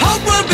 Hope we'll